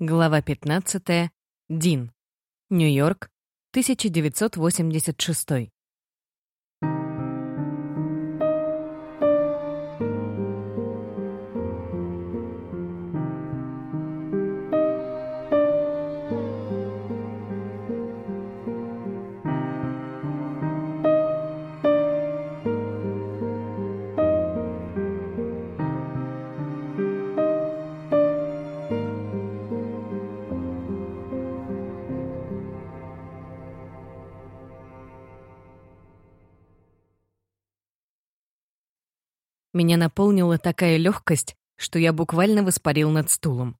Глава 15. Дин. Нью-Йорк, 1986. Меня наполнила такая легкость, что я буквально воспарил над стулом.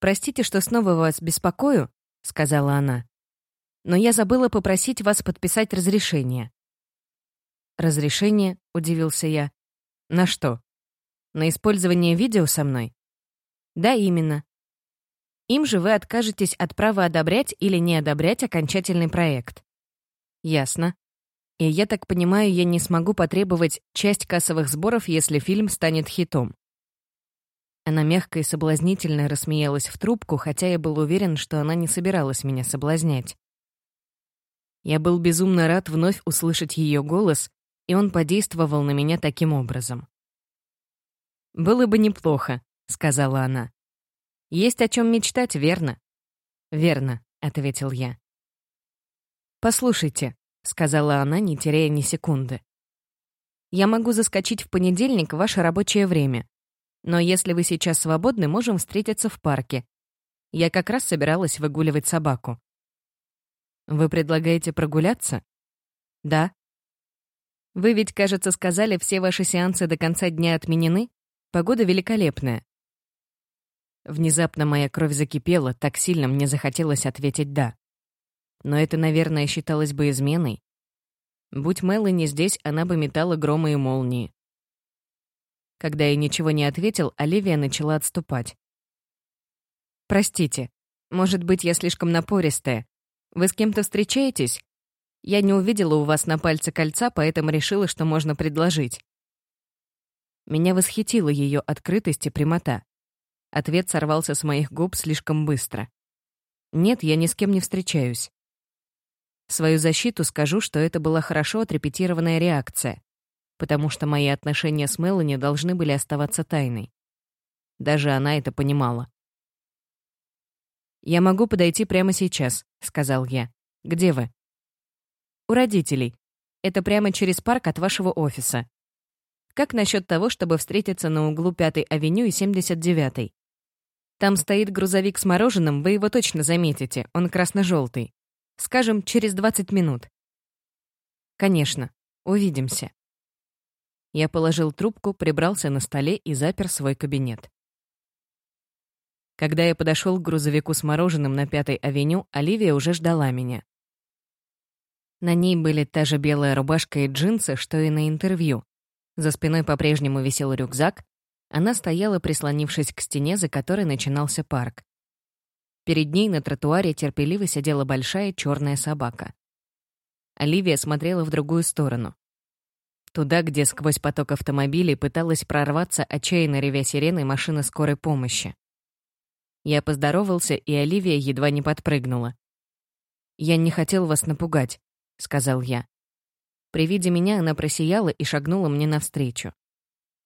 «Простите, что снова вас беспокою», — сказала она. «Но я забыла попросить вас подписать разрешение». «Разрешение?» — удивился я. «На что? На использование видео со мной?» «Да, именно. Им же вы откажетесь от права одобрять или не одобрять окончательный проект». «Ясно. И я так понимаю, я не смогу потребовать часть кассовых сборов, если фильм станет хитом. Она мягко и соблазнительно рассмеялась в трубку, хотя я был уверен, что она не собиралась меня соблазнять. Я был безумно рад вновь услышать ее голос, и он подействовал на меня таким образом. «Было бы неплохо», — сказала она. «Есть о чем мечтать, верно?» «Верно», — ответил я. «Послушайте», — сказала она, не теряя ни секунды. «Я могу заскочить в понедельник в ваше рабочее время. Но если вы сейчас свободны, можем встретиться в парке. Я как раз собиралась выгуливать собаку». «Вы предлагаете прогуляться?» «Да». «Вы ведь, кажется, сказали, все ваши сеансы до конца дня отменены? Погода великолепная». Внезапно моя кровь закипела, так сильно мне захотелось ответить «да». Но это, наверное, считалось бы изменой. Будь Мелани здесь, она бы метала громы и молнии. Когда я ничего не ответил, Оливия начала отступать. «Простите, может быть, я слишком напористая. Вы с кем-то встречаетесь? Я не увидела у вас на пальце кольца, поэтому решила, что можно предложить». Меня восхитила ее открытость и прямота. Ответ сорвался с моих губ слишком быстро. «Нет, я ни с кем не встречаюсь». Свою защиту скажу, что это была хорошо отрепетированная реакция, потому что мои отношения с Мелани должны были оставаться тайной. Даже она это понимала. «Я могу подойти прямо сейчас», — сказал я. «Где вы?» «У родителей. Это прямо через парк от вашего офиса. Как насчет того, чтобы встретиться на углу 5-й авеню и 79-й? Там стоит грузовик с мороженым, вы его точно заметите, он красно-желтый. Скажем, через 20 минут. Конечно. Увидимся. Я положил трубку, прибрался на столе и запер свой кабинет. Когда я подошел к грузовику с мороженым на Пятой авеню, Оливия уже ждала меня. На ней были та же белая рубашка и джинсы, что и на интервью. За спиной по-прежнему висел рюкзак. Она стояла, прислонившись к стене, за которой начинался парк. Перед ней на тротуаре терпеливо сидела большая черная собака. Оливия смотрела в другую сторону. Туда, где сквозь поток автомобилей пыталась прорваться, отчаянно ревя сиреной машина скорой помощи. Я поздоровался, и Оливия едва не подпрыгнула. «Я не хотел вас напугать», — сказал я. При виде меня она просияла и шагнула мне навстречу.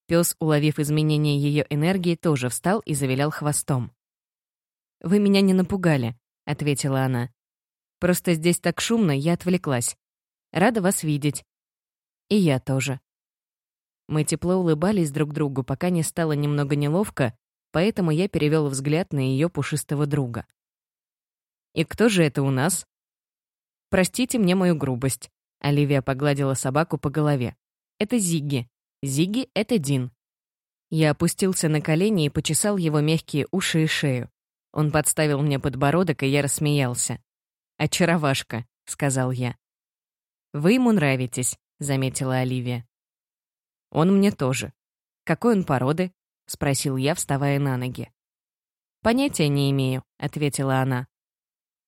Пес, уловив изменение ее энергии, тоже встал и завилял хвостом. «Вы меня не напугали», — ответила она. «Просто здесь так шумно, я отвлеклась. Рада вас видеть». «И я тоже». Мы тепло улыбались друг другу, пока не стало немного неловко, поэтому я перевел взгляд на ее пушистого друга. «И кто же это у нас?» «Простите мне мою грубость», — Оливия погладила собаку по голове. «Это Зигги. Зигги — это Дин». Я опустился на колени и почесал его мягкие уши и шею. Он подставил мне подбородок, и я рассмеялся. «Очаровашка», — сказал я. «Вы ему нравитесь», — заметила Оливия. «Он мне тоже. Какой он породы?» — спросил я, вставая на ноги. «Понятия не имею», — ответила она.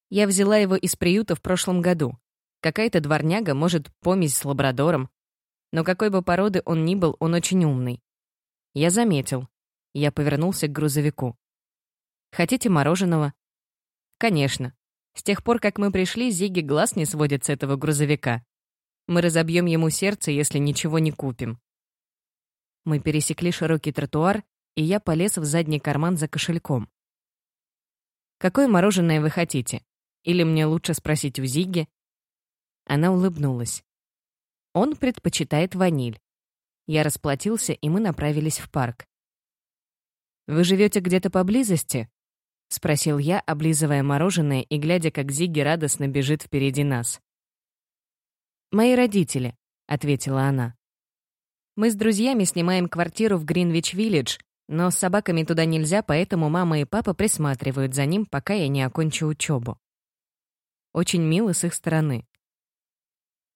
«Я взяла его из приюта в прошлом году. Какая-то дворняга, может, помесь с лабрадором. Но какой бы породы он ни был, он очень умный. Я заметил. Я повернулся к грузовику. Хотите мороженого?» «Конечно. С тех пор, как мы пришли, Зиги глаз не сводит с этого грузовика. Мы разобьем ему сердце, если ничего не купим». Мы пересекли широкий тротуар, и я полез в задний карман за кошельком. «Какое мороженое вы хотите? Или мне лучше спросить у Зиги?» Она улыбнулась. Он предпочитает ваниль. Я расплатился, и мы направились в парк. «Вы живете где-то поблизости?» — спросил я, облизывая мороженое и глядя, как Зиги радостно бежит впереди нас. «Мои родители», — ответила она. «Мы с друзьями снимаем квартиру в Гринвич-Виллидж, но с собаками туда нельзя, поэтому мама и папа присматривают за ним, пока я не окончу учебу. Очень мило с их стороны.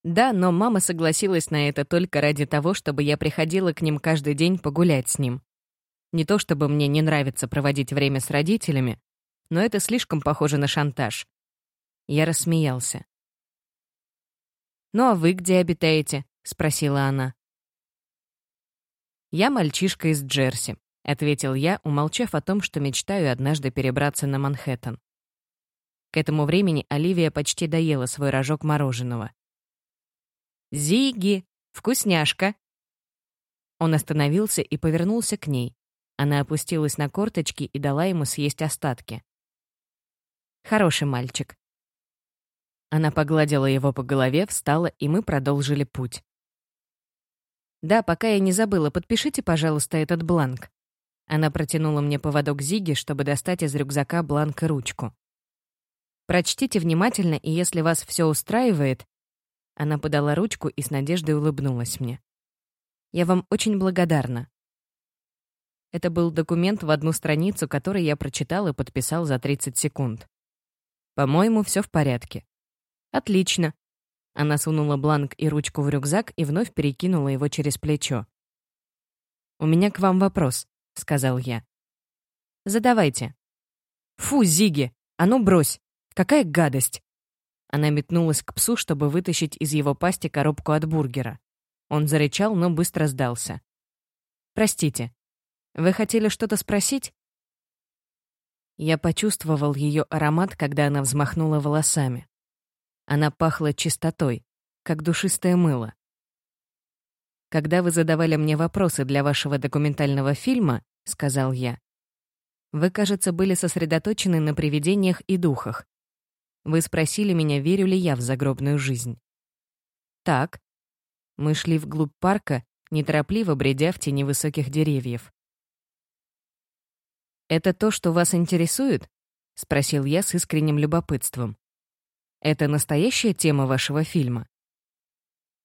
Да, но мама согласилась на это только ради того, чтобы я приходила к ним каждый день погулять с ним. Не то чтобы мне не нравится проводить время с родителями, но это слишком похоже на шантаж. Я рассмеялся. «Ну а вы где обитаете?» — спросила она. «Я мальчишка из Джерси», — ответил я, умолчав о том, что мечтаю однажды перебраться на Манхэттен. К этому времени Оливия почти доела свой рожок мороженого. «Зиги! Вкусняшка!» Он остановился и повернулся к ней. Она опустилась на корточки и дала ему съесть остатки. «Хороший мальчик». Она погладила его по голове, встала, и мы продолжили путь. «Да, пока я не забыла, подпишите, пожалуйста, этот бланк». Она протянула мне поводок Зиги, чтобы достать из рюкзака бланк и ручку. «Прочтите внимательно, и если вас все устраивает, она подала ручку и с надеждой улыбнулась мне. «Я вам очень благодарна». Это был документ в одну страницу, который я прочитал и подписал за 30 секунд. «По-моему, все в порядке». «Отлично». Она сунула бланк и ручку в рюкзак и вновь перекинула его через плечо. «У меня к вам вопрос», — сказал я. «Задавайте». «Фу, Зиги, а ну брось! Какая гадость!» Она метнулась к псу, чтобы вытащить из его пасти коробку от бургера. Он зарычал, но быстро сдался. «Простите, вы хотели что-то спросить?» Я почувствовал ее аромат, когда она взмахнула волосами. Она пахла чистотой, как душистое мыло. «Когда вы задавали мне вопросы для вашего документального фильма», — сказал я, «вы, кажется, были сосредоточены на привидениях и духах. Вы спросили меня, верю ли я в загробную жизнь. Так. Мы шли вглубь парка, неторопливо бредя в тени высоких деревьев. «Это то, что вас интересует?» — спросил я с искренним любопытством. «Это настоящая тема вашего фильма?»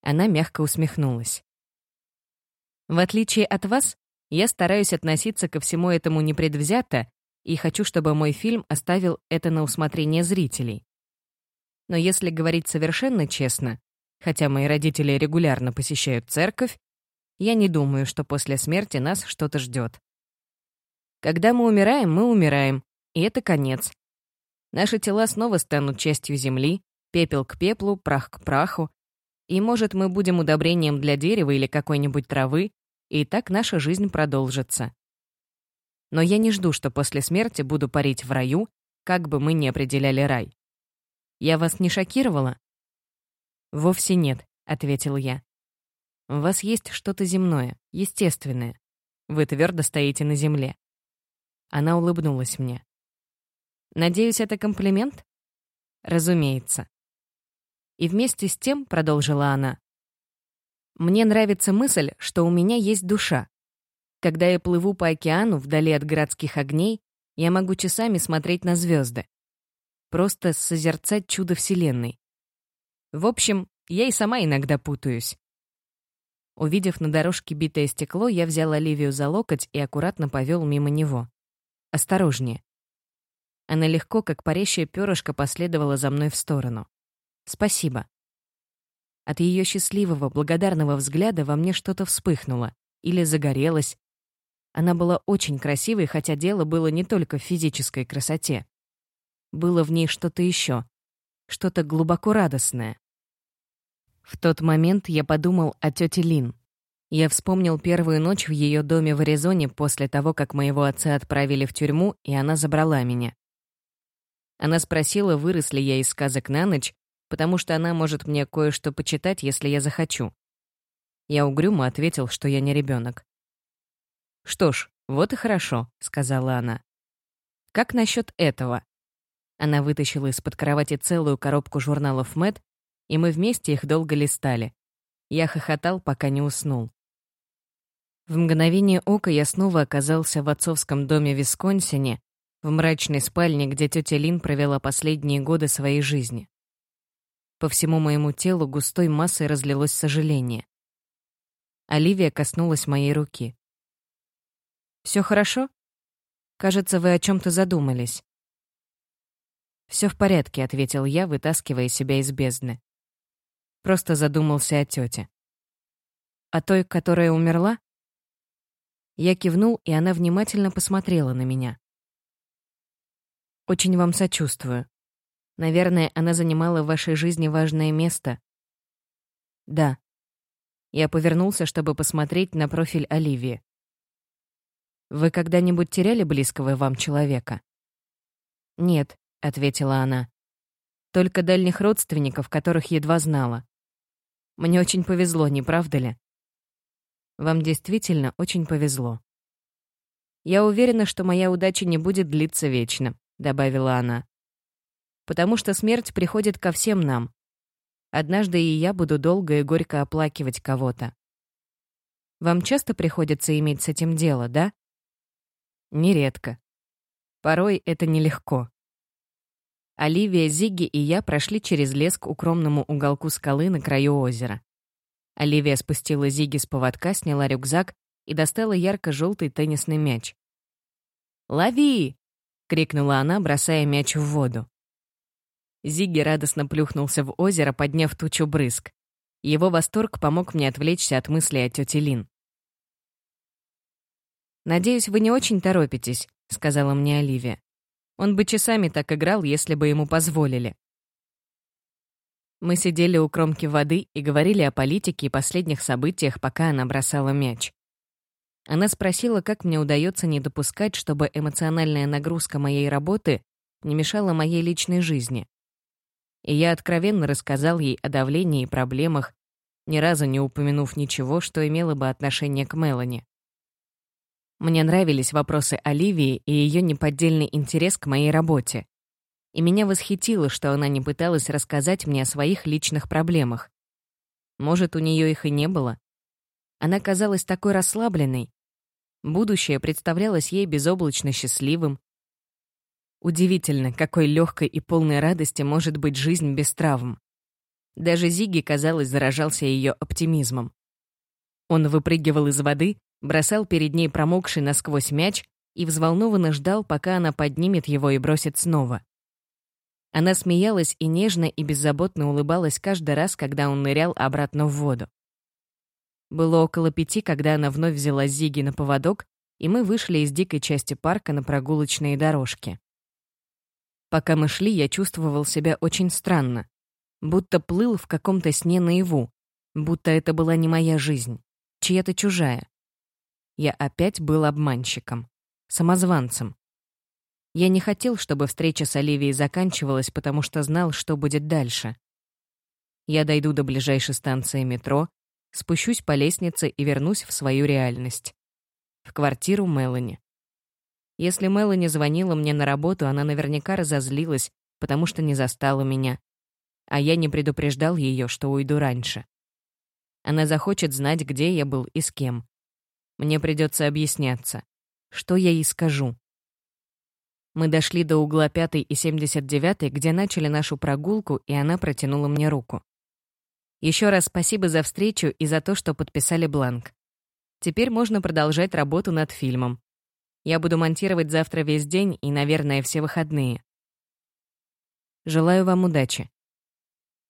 Она мягко усмехнулась. «В отличие от вас, я стараюсь относиться ко всему этому непредвзято и хочу, чтобы мой фильм оставил это на усмотрение зрителей. Но если говорить совершенно честно, хотя мои родители регулярно посещают церковь, я не думаю, что после смерти нас что-то ждет. Когда мы умираем, мы умираем, и это конец. Наши тела снова станут частью земли, пепел к пеплу, прах к праху, и, может, мы будем удобрением для дерева или какой-нибудь травы, и так наша жизнь продолжится. Но я не жду, что после смерти буду парить в раю, как бы мы ни определяли рай. Я вас не шокировала?» «Вовсе нет», — ответил я. «У вас есть что-то земное, естественное. Вы твердо стоите на земле». Она улыбнулась мне. «Надеюсь, это комплимент?» «Разумеется». И вместе с тем, — продолжила она, — «мне нравится мысль, что у меня есть душа. Когда я плыву по океану вдали от городских огней, я могу часами смотреть на звезды просто созерцать чудо Вселенной. В общем, я и сама иногда путаюсь. Увидев на дорожке битое стекло, я взял Оливию за локоть и аккуратно повел мимо него. «Осторожнее». Она легко, как парящее перышко, последовала за мной в сторону. «Спасибо». От ее счастливого, благодарного взгляда во мне что-то вспыхнуло или загорелось. Она была очень красивой, хотя дело было не только в физической красоте. Было в ней что-то еще, что-то глубоко радостное. В тот момент я подумал о тете Лин. Я вспомнил первую ночь в ее доме в Аризоне после того, как моего отца отправили в тюрьму, и она забрала меня. Она спросила, вырос ли я из сказок на ночь, потому что она может мне кое-что почитать, если я захочу. Я угрюмо ответил, что я не ребенок. «Что ж, вот и хорошо», — сказала она. «Как насчет этого?» Она вытащила из-под кровати целую коробку журналов Мэт, и мы вместе их долго листали. Я хохотал, пока не уснул. В мгновение ока я снова оказался в отцовском доме в Висконсине, в мрачной спальне, где тетя Лин провела последние годы своей жизни. По всему моему телу густой массой разлилось сожаление. Оливия коснулась моей руки. Все хорошо? Кажется, вы о чем то задумались». Все в порядке», — ответил я, вытаскивая себя из бездны. Просто задумался о тете. «О той, которая умерла?» Я кивнул, и она внимательно посмотрела на меня. «Очень вам сочувствую. Наверное, она занимала в вашей жизни важное место». «Да». Я повернулся, чтобы посмотреть на профиль Оливии. «Вы когда-нибудь теряли близкого вам человека?» «Нет», — ответила она. «Только дальних родственников, которых едва знала. Мне очень повезло, не правда ли?» «Вам действительно очень повезло». «Я уверена, что моя удача не будет длиться вечно», — добавила она. «Потому что смерть приходит ко всем нам. Однажды и я буду долго и горько оплакивать кого-то. Вам часто приходится иметь с этим дело, да?» Нередко. Порой это нелегко. Оливия, Зигги и я прошли через лес к укромному уголку скалы на краю озера. Оливия спустила Зигги с поводка, сняла рюкзак и достала ярко-желтый теннисный мяч. «Лови!» — крикнула она, бросая мяч в воду. Зигги радостно плюхнулся в озеро, подняв тучу брызг. Его восторг помог мне отвлечься от мыслей о тете Лин. «Надеюсь, вы не очень торопитесь», — сказала мне Оливия. «Он бы часами так играл, если бы ему позволили». Мы сидели у кромки воды и говорили о политике и последних событиях, пока она бросала мяч. Она спросила, как мне удается не допускать, чтобы эмоциональная нагрузка моей работы не мешала моей личной жизни. И я откровенно рассказал ей о давлении и проблемах, ни разу не упомянув ничего, что имело бы отношение к Мелани. Мне нравились вопросы Оливии и ее неподдельный интерес к моей работе. И меня восхитило, что она не пыталась рассказать мне о своих личных проблемах. Может, у нее их и не было. Она казалась такой расслабленной. Будущее представлялось ей безоблачно счастливым. Удивительно, какой легкой и полной радости может быть жизнь без травм. Даже Зиги, казалось, заражался ее оптимизмом. Он выпрыгивал из воды, бросал перед ней промокший насквозь мяч и взволнованно ждал, пока она поднимет его и бросит снова. Она смеялась и нежно и беззаботно улыбалась каждый раз, когда он нырял обратно в воду. Было около пяти, когда она вновь взяла Зиги на поводок, и мы вышли из дикой части парка на прогулочные дорожки. Пока мы шли, я чувствовал себя очень странно, будто плыл в каком-то сне наяву, будто это была не моя жизнь, чья-то чужая. Я опять был обманщиком, самозванцем. Я не хотел, чтобы встреча с Оливией заканчивалась, потому что знал, что будет дальше. Я дойду до ближайшей станции метро, спущусь по лестнице и вернусь в свою реальность. В квартиру Мелани. Если Мелани звонила мне на работу, она наверняка разозлилась, потому что не застала меня. А я не предупреждал ее, что уйду раньше. Она захочет знать, где я был и с кем. Мне придется объясняться. Что я ей скажу? Мы дошли до угла 5 и 79, где начали нашу прогулку, и она протянула мне руку. Еще раз спасибо за встречу и за то, что подписали бланк. Теперь можно продолжать работу над фильмом. Я буду монтировать завтра весь день и, наверное, все выходные. Желаю вам удачи.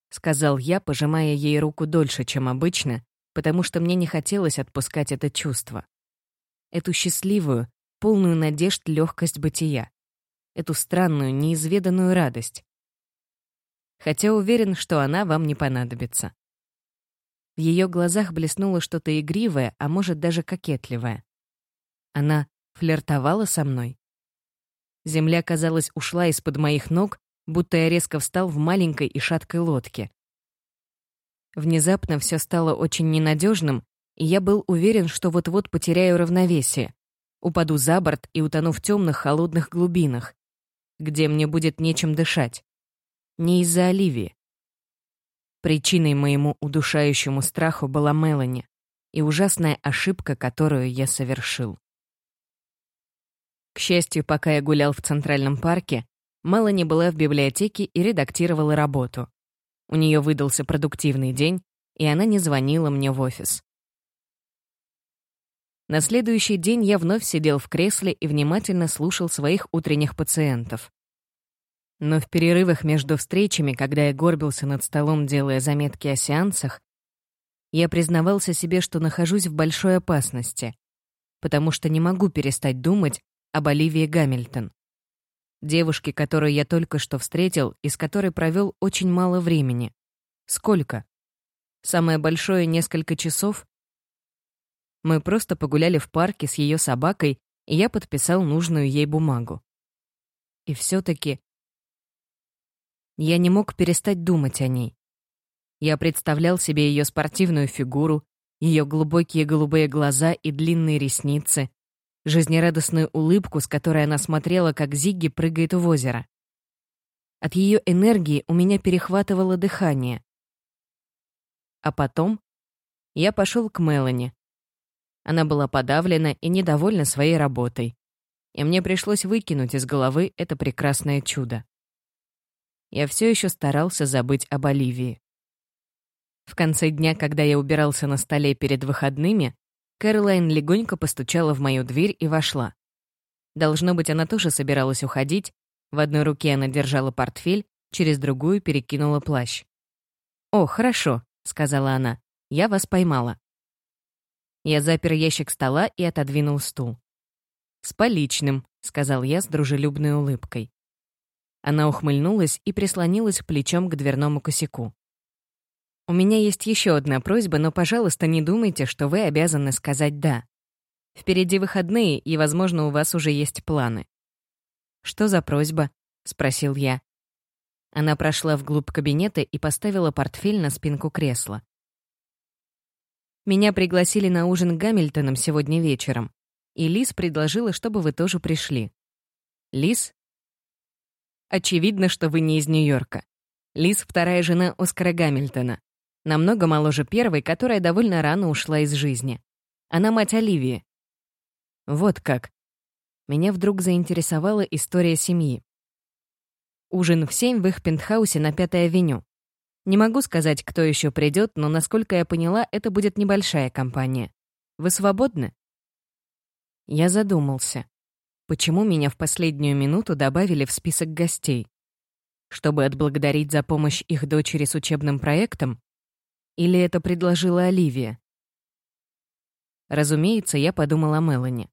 Сказал я, пожимая ей руку дольше, чем обычно, потому что мне не хотелось отпускать это чувство. Эту счастливую, полную надежд легкость бытия. Эту странную, неизведанную радость. Хотя уверен, что она вам не понадобится. В ее глазах блеснуло что-то игривое, а может, даже кокетливое. Она флиртовала со мной. Земля, казалось, ушла из-под моих ног, будто я резко встал в маленькой и шаткой лодке. Внезапно все стало очень ненадежным, и я был уверен, что вот-вот потеряю равновесие, упаду за борт и утону в темных холодных глубинах, где мне будет нечем дышать. Не из-за Оливии. Причиной моему удушающему страху была Мелани и ужасная ошибка, которую я совершил. К счастью, пока я гулял в Центральном парке, Мелани была в библиотеке и редактировала работу. У нее выдался продуктивный день, и она не звонила мне в офис. На следующий день я вновь сидел в кресле и внимательно слушал своих утренних пациентов. Но в перерывах между встречами, когда я горбился над столом, делая заметки о сеансах, я признавался себе, что нахожусь в большой опасности, потому что не могу перестать думать об Оливии Гамильтон. Девушке, которую я только что встретил и с которой провел очень мало времени. Сколько? Самое большое — несколько часов? Мы просто погуляли в парке с ее собакой, и я подписал нужную ей бумагу. И все-таки я не мог перестать думать о ней. Я представлял себе ее спортивную фигуру, ее глубокие голубые глаза и длинные ресницы, жизнерадостную улыбку, с которой она смотрела, как Зигги прыгает в озеро. От ее энергии у меня перехватывало дыхание. А потом я пошел к Мелани, она была подавлена и недовольна своей работой. И мне пришлось выкинуть из головы это прекрасное чудо. Я все еще старался забыть об Оливии. В конце дня, когда я убирался на столе перед выходными, Кэролайн легонько постучала в мою дверь и вошла. Должно быть, она тоже собиралась уходить. В одной руке она держала портфель, через другую перекинула плащ. «О, хорошо», — сказала она, — «я вас поймала». Я запер ящик стола и отодвинул стул. «С поличным», — сказал я с дружелюбной улыбкой. Она ухмыльнулась и прислонилась плечом к дверному косяку. «У меня есть еще одна просьба, но, пожалуйста, не думайте, что вы обязаны сказать «да». Впереди выходные, и, возможно, у вас уже есть планы». «Что за просьба?» — спросил я. Она прошла вглубь кабинета и поставила портфель на спинку кресла. Меня пригласили на ужин Гамильтоном сегодня вечером, и Лиз предложила, чтобы вы тоже пришли. Лиз? Очевидно, что вы не из Нью-Йорка. Лиз — вторая жена Оскара Гамильтона. Намного моложе первой, которая довольно рано ушла из жизни. Она мать Оливии. Вот как. Меня вдруг заинтересовала история семьи. Ужин в семь в их пентхаусе на Пятой авеню. Не могу сказать, кто еще придет, но, насколько я поняла, это будет небольшая компания. Вы свободны? Я задумался. Почему меня в последнюю минуту добавили в список гостей? Чтобы отблагодарить за помощь их дочери с учебным проектом? Или это предложила Оливия? Разумеется, я подумала о Мелани.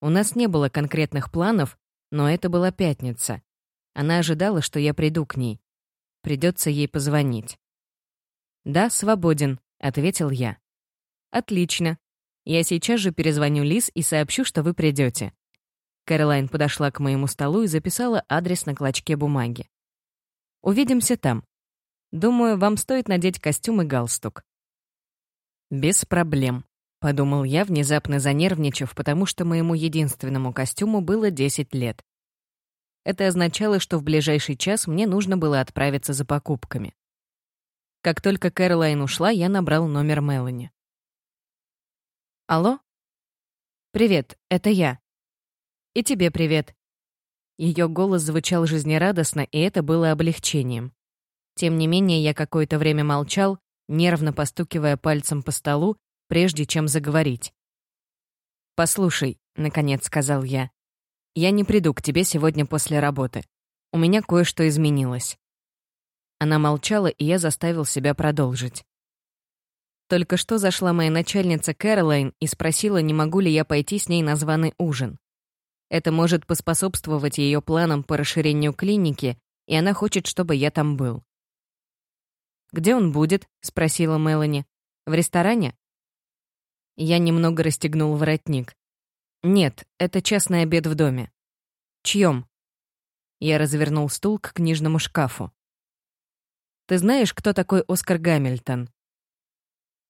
У нас не было конкретных планов, но это была пятница. Она ожидала, что я приду к ней. Придется ей позвонить. «Да, свободен», — ответил я. «Отлично. Я сейчас же перезвоню Лиз и сообщу, что вы придете. Кэролайн подошла к моему столу и записала адрес на клочке бумаги. «Увидимся там. Думаю, вам стоит надеть костюм и галстук». «Без проблем», — подумал я, внезапно занервничав, потому что моему единственному костюму было 10 лет. Это означало, что в ближайший час мне нужно было отправиться за покупками. Как только Кэролайн ушла, я набрал номер Мелани. «Алло?» «Привет, это я». «И тебе привет». Ее голос звучал жизнерадостно, и это было облегчением. Тем не менее, я какое-то время молчал, нервно постукивая пальцем по столу, прежде чем заговорить. «Послушай», — наконец сказал я, я не приду к тебе сегодня после работы. У меня кое-что изменилось». Она молчала, и я заставил себя продолжить. Только что зашла моя начальница Кэролайн и спросила, не могу ли я пойти с ней на званый ужин. Это может поспособствовать ее планам по расширению клиники, и она хочет, чтобы я там был. «Где он будет?» — спросила Мелани. В ресторане?» Я немного расстегнул воротник. «Нет, это частный обед в доме». «Чьем?» Я развернул стул к книжному шкафу. «Ты знаешь, кто такой Оскар Гамильтон?»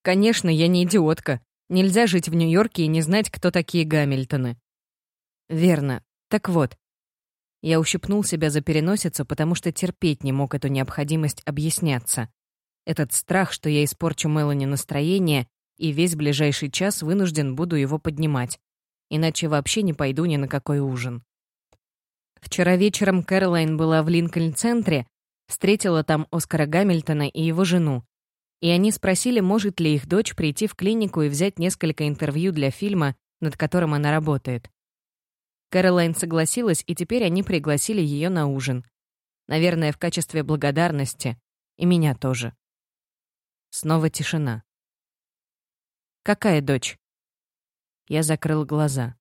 «Конечно, я не идиотка. Нельзя жить в Нью-Йорке и не знать, кто такие Гамильтоны». «Верно. Так вот». Я ущипнул себя за переносицу, потому что терпеть не мог эту необходимость объясняться. Этот страх, что я испорчу Мелани настроение, и весь ближайший час вынужден буду его поднимать. Иначе вообще не пойду ни на какой ужин. Вчера вечером Кэролайн была в Линкольн-центре, встретила там Оскара Гамильтона и его жену. И они спросили, может ли их дочь прийти в клинику и взять несколько интервью для фильма, над которым она работает. Кэролайн согласилась, и теперь они пригласили ее на ужин. Наверное, в качестве благодарности. И меня тоже. Снова тишина. «Какая дочь?» Я закрыл глаза.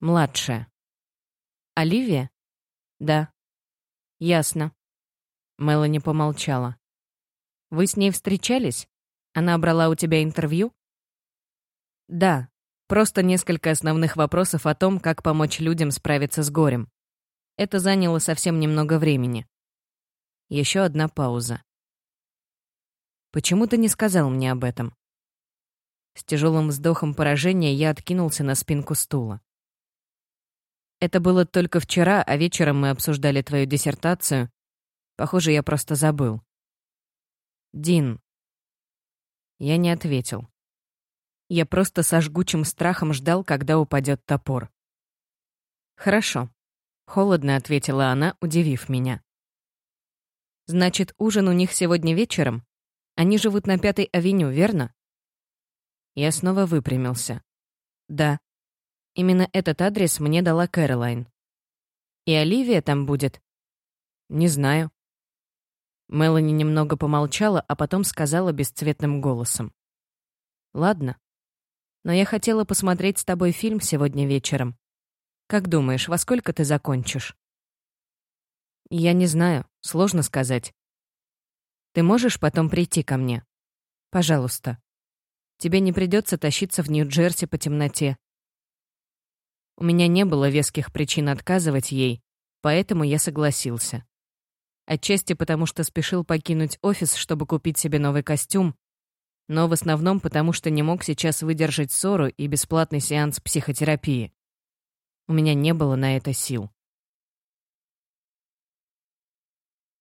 «Младшая». «Оливия?» «Да». «Ясно». Мелани помолчала. «Вы с ней встречались? Она брала у тебя интервью?» «Да. Просто несколько основных вопросов о том, как помочь людям справиться с горем. Это заняло совсем немного времени». Еще одна пауза. «Почему ты не сказал мне об этом?» С тяжелым вздохом поражения я откинулся на спинку стула. Это было только вчера, а вечером мы обсуждали твою диссертацию. Похоже, я просто забыл. Дин. Я не ответил. Я просто со жгучим страхом ждал, когда упадет топор. Хорошо. Холодно ответила она, удивив меня. Значит, ужин у них сегодня вечером? Они живут на Пятой авеню, верно? Я снова выпрямился. Да. Именно этот адрес мне дала Кэролайн. И Оливия там будет? Не знаю. Мелани немного помолчала, а потом сказала бесцветным голосом. Ладно. Но я хотела посмотреть с тобой фильм сегодня вечером. Как думаешь, во сколько ты закончишь? Я не знаю, сложно сказать. Ты можешь потом прийти ко мне? Пожалуйста. Тебе не придется тащиться в Нью-Джерси по темноте. У меня не было веских причин отказывать ей, поэтому я согласился. Отчасти потому, что спешил покинуть офис, чтобы купить себе новый костюм, но в основном потому, что не мог сейчас выдержать ссору и бесплатный сеанс психотерапии. У меня не было на это сил.